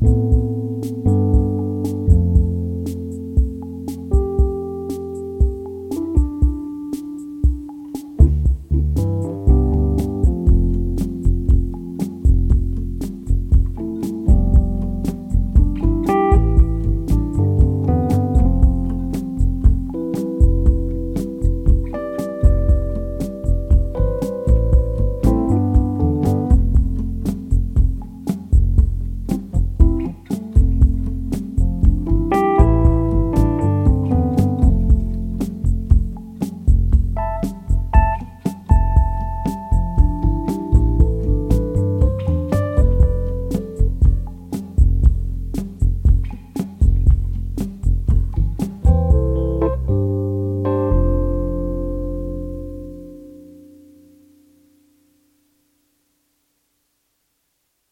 you